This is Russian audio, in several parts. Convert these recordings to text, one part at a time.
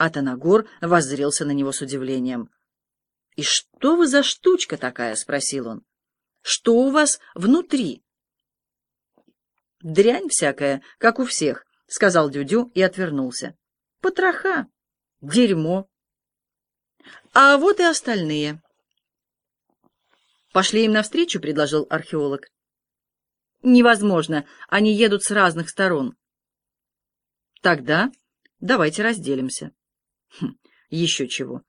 А Танагор воззрился на него с удивлением. — И что вы за штучка такая? — спросил он. — Что у вас внутри? — Дрянь всякая, как у всех, — сказал Дюдю и отвернулся. — Потроха, дерьмо. А вот и остальные. «Пошли им навстречу», — предложил археолог. «Невозможно, они едут с разных сторон». «Тогда давайте разделимся». Хм, «Еще чего.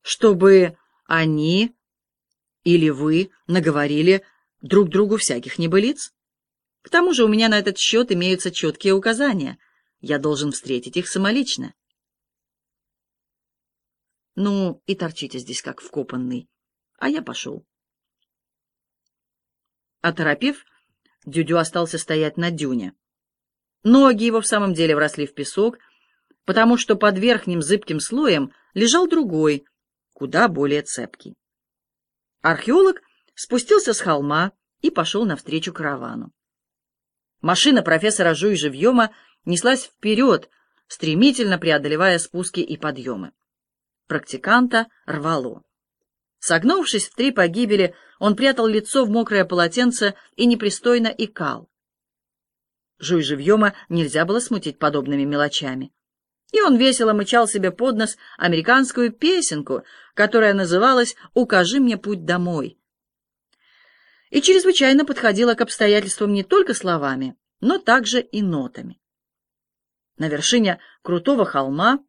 Чтобы они или вы наговорили друг другу всяких небылиц. К тому же у меня на этот счет имеются четкие указания. Я должен встретить их самолично». «Ну, и торчите здесь, как вкопанный. А я пошел». Оторопев, Дюдю остался стоять на дюне. Ноги его в самом деле вросли в песок, потому что под верхним зыбким слоем лежал другой, куда более цепкий. Археолог спустился с холма и пошел навстречу каравану. Машина профессора Жуй живьема неслась вперед, стремительно преодолевая спуски и подъемы. Практиканта рвало. Согнувшись в три погибели, он прятал лицо в мокрое полотенце и непристойно икал. Жуй живьема нельзя было смутить подобными мелочами. И он весело мычал себе под нос американскую песенку, которая называлась «Укажи мне путь домой». И чрезвычайно подходила к обстоятельствам не только словами, но также и нотами. На вершине крутого холма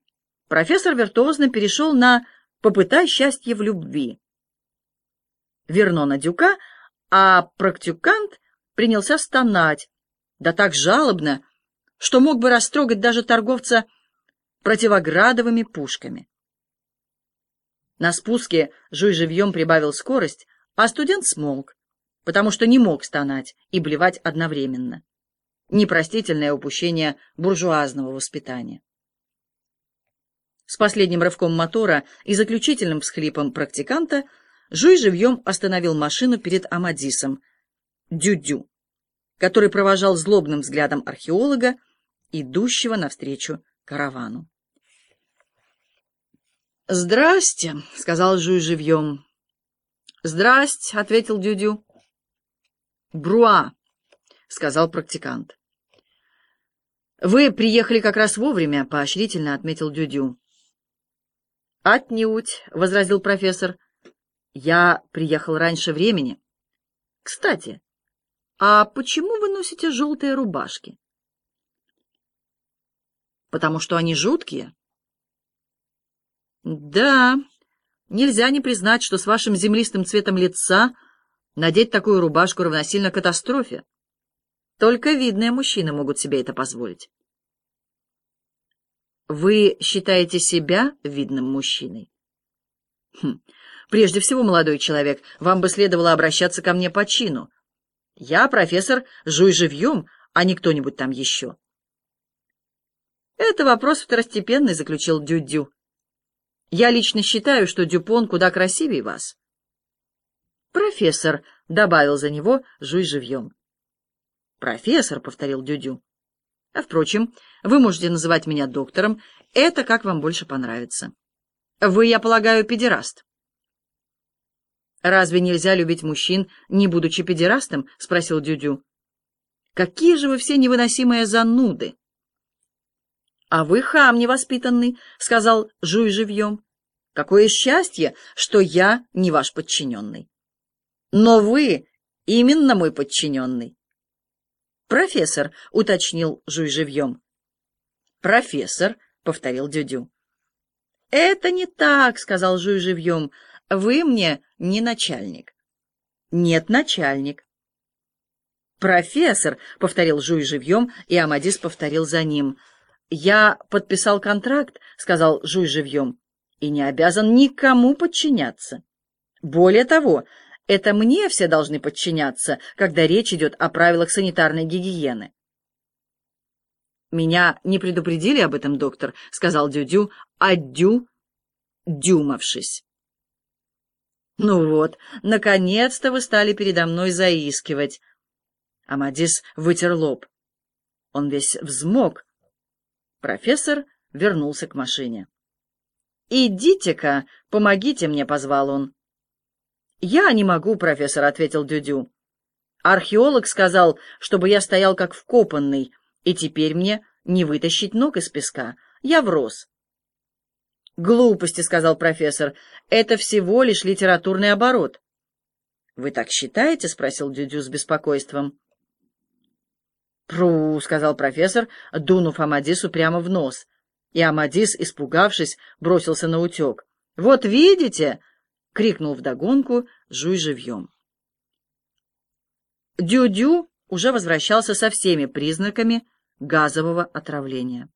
профессор виртуозно перешел на «Попытай счастье в любви». Вернона Дюка, а практикант принялся стонать, да так жалобно, что мог бы растрогать даже торговца противоградовыми пушками. На спуске Жуй живьем прибавил скорость, а студент смолк, потому что не мог стонать и блевать одновременно. Непростительное упущение буржуазного воспитания. С последним рывком мотора и заключительным всхлипом практиканта Жуй живьем остановил машину перед Амадисом, Дюдю, который провожал злобным взглядом археолога, идущего навстречу каравану. «Здрасте», — сказал Жуй живьем. «Здрасте», — ответил Дюдю. «Бруа», — сказал практикант. «Вы приехали как раз вовремя», — поощрительно отметил Дюдю. «Отнюдь», — возразил профессор. «Я приехал раньше времени. Кстати, а почему вы носите желтые рубашки?» «Потому что они жуткие». «Да, нельзя не признать, что с вашим землистым цветом лица надеть такую рубашку равносильно катастрофе. Только видные мужчины могут себе это позволить». Вы считаете себя видным мужчиной? Хм. Прежде всего, молодой человек, вам бы следовало обращаться ко мне по чину. Я профессор Жуй живьем, а не кто-нибудь там еще. Это вопрос второстепенный, заключил Дюдю. Я лично считаю, что Дюпон куда красивее вас. Профессор, добавил за него Жуй живьем. Профессор, повторил Дюдю. А, впрочем, вы можете называть меня доктором, это как вам больше понравится. Вы, я полагаю, педераст. «Разве нельзя любить мужчин, не будучи педерастом?» — спросил Дюдю. «Какие же вы все невыносимые зануды!» «А вы хам невоспитанный», — сказал Жуй живьем. «Какое счастье, что я не ваш подчиненный!» «Но вы именно мой подчиненный!» «Профессор», — уточнил Жуй живьем. «Профессор», — повторил Дюдю. «Это не так», — сказал Жуй живьем. «Вы мне не начальник». «Нет, начальник». «Профессор», — повторил Жуй живьем, и Амадис повторил за ним. «Я подписал контракт», — сказал Жуй живьем, — «и не обязан никому подчиняться. Более того, это мне все должны подчиняться, когда речь идет о правилах санитарной гигиены. «Меня не предупредили об этом, доктор», — сказал Дюдю, а Дю, дюмавшись. «Ну вот, наконец-то вы стали передо мной заискивать». Амадис вытер лоб. Он весь взмок. Профессор вернулся к машине. «Идите-ка, помогите мне», — позвал он. «Я не могу, профессор», — ответил Дюдю. «Археолог сказал, чтобы я стоял как вкопанный, и теперь мне не вытащить ног из песка. Я врос». «Глупости», — сказал профессор, — «это всего лишь литературный оборот». «Вы так считаете?» — спросил Дюдю с беспокойством. «Пру», — сказал профессор, дунув Амадису прямо в нос. И Амадис, испугавшись, бросился на утек. «Вот видите!» — крикнул вдогонку «Жуй живьем!». Дю-дю уже возвращался со всеми признаками газового отравления.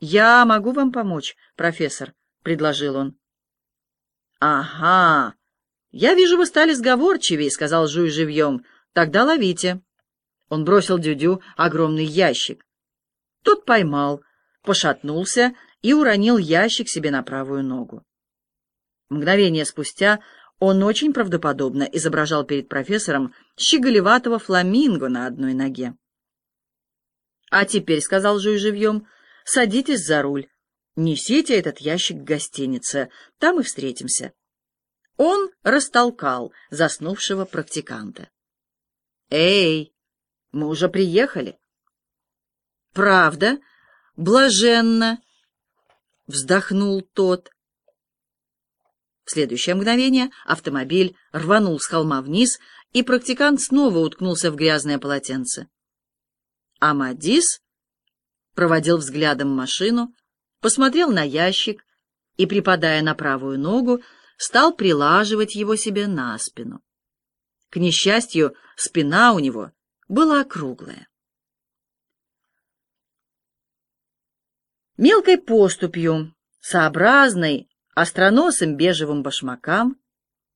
«Я могу вам помочь, профессор», — предложил он. «Ага, я вижу, вы стали сговорчивее», — сказал Жуй живьем. «Тогда ловите». Он бросил Дюдю огромный ящик. Тот поймал, пошатнулся и уронил ящик себе на правую ногу. Мгновение спустя он очень правдоподобно изображал перед профессором щеголеватого фламинго на одной ноге. «А теперь», — сказал Жуй живьем, — «садитесь за руль. Несите этот ящик к гостинице, там и встретимся». Он растолкал заснувшего практиканта. «Эй, мы уже приехали». «Правда?» блаженно!» — вздохнул тот. В следующее мгновение автомобиль рванул с холма вниз, и практикант снова уткнулся в грязное полотенце. Амадис проводил взглядом машину, посмотрел на ящик и, припадая на правую ногу, стал прилаживать его себе на спину. К несчастью, спина у него была округлая. Мелкой поступью, сообразной остроносым бежевым башмакам,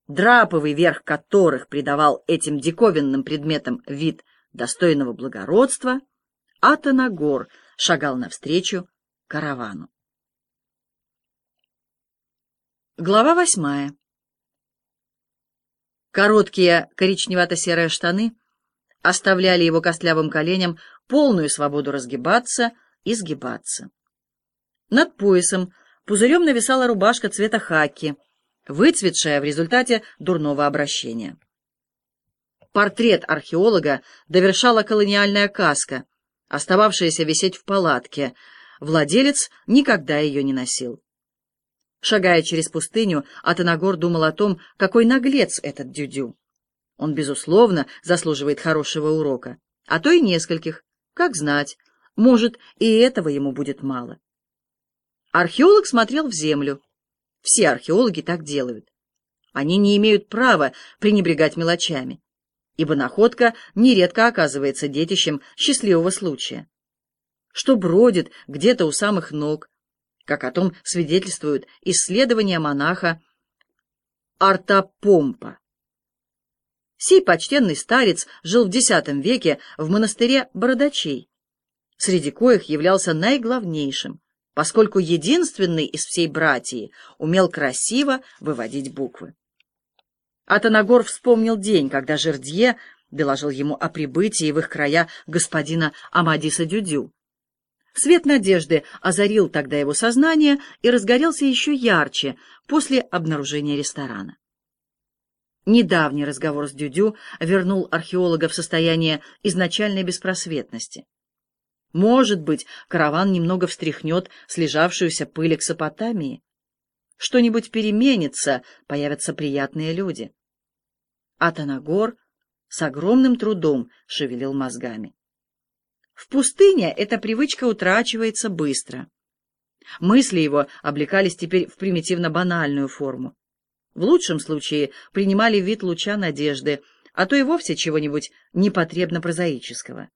драповый верх которых придавал этим диковинным предметам вид достойного благородства, Атанагор шагал навстречу каравану. Глава восьмая. Короткие коричневато-серые штаны оставляли его костлявым коленям полную свободу разгибаться и сгибаться. Над поясом пузырем нависала рубашка цвета хаки, выцветшая в результате дурного обращения. Портрет археолога довершала колониальная каска, остававшаяся висеть в палатке. Владелец никогда ее не носил. Шагая через пустыню, Атанагор думал о том, какой наглец этот Дюдю. Он, безусловно, заслуживает хорошего урока, а то и нескольких. Как знать, может, и этого ему будет мало. Археолог смотрел в землю. Все археологи так делают. Они не имеют права пренебрегать мелочами, ибо находка нередко оказывается детищем счастливого случая. Что бродит где-то у самых ног, как о том свидетельствуют исследования монаха Артапомпа. Сей почтенный старец жил в X веке в монастыре Бородачей, среди коих являлся наиглавнейшим, поскольку единственный из всей братьи умел красиво выводить буквы. Атанагор вспомнил день, когда Жердье доложил ему о прибытии в их края господина Амадиса Дюдю. Свет надежды озарил тогда его сознание и разгорелся еще ярче после обнаружения ресторана. Недавний разговор с Дюдю вернул археолога в состояние изначальной беспросветности. Может быть, караван немного встряхнет слежавшуюся пыль эксопотамии. Что-нибудь переменится, появятся приятные люди. Атанагор с огромным трудом шевелил мозгами. В пустыне эта привычка утрачивается быстро. Мысли его облекались теперь в примитивно-банальную форму. В лучшем случае принимали вид луча надежды, а то и вовсе чего-нибудь непотребно-прозаического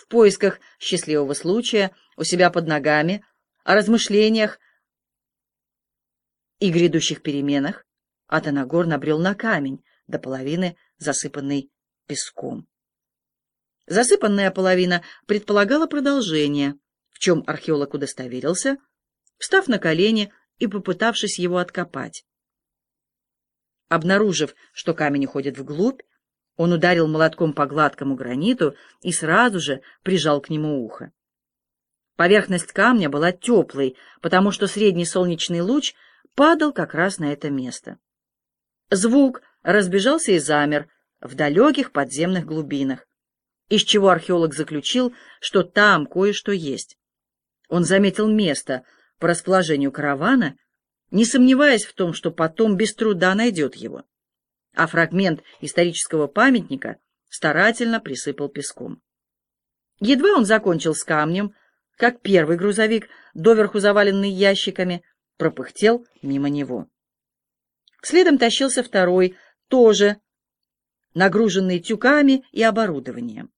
в поисках счастливого случая у себя под ногами, о размышлениях и грядущих переменах, Атанагор набрел на камень, до половины засыпанный песком. Засыпанная половина предполагала продолжение, в чем археолог удостоверился, встав на колени и попытавшись его откопать. Обнаружив, что камень уходит вглубь, он ударил молотком по гладкому граниту и сразу же прижал к нему ухо. Поверхность камня была теплой, потому что средний солнечный луч падал как раз на это место. Звук разбежался и замер в далеких подземных глубинах, из чего археолог заключил, что там кое-что есть. Он заметил место по расположению каравана, не сомневаясь в том, что потом без труда найдет его. А фрагмент исторического памятника старательно присыпал песком. Едва он закончил с камнем, как первый грузовик, доверху заваленный ящиками, пропыхтел мимо него. Следом тащился второй, тоже нагруженный тюками и оборудованием.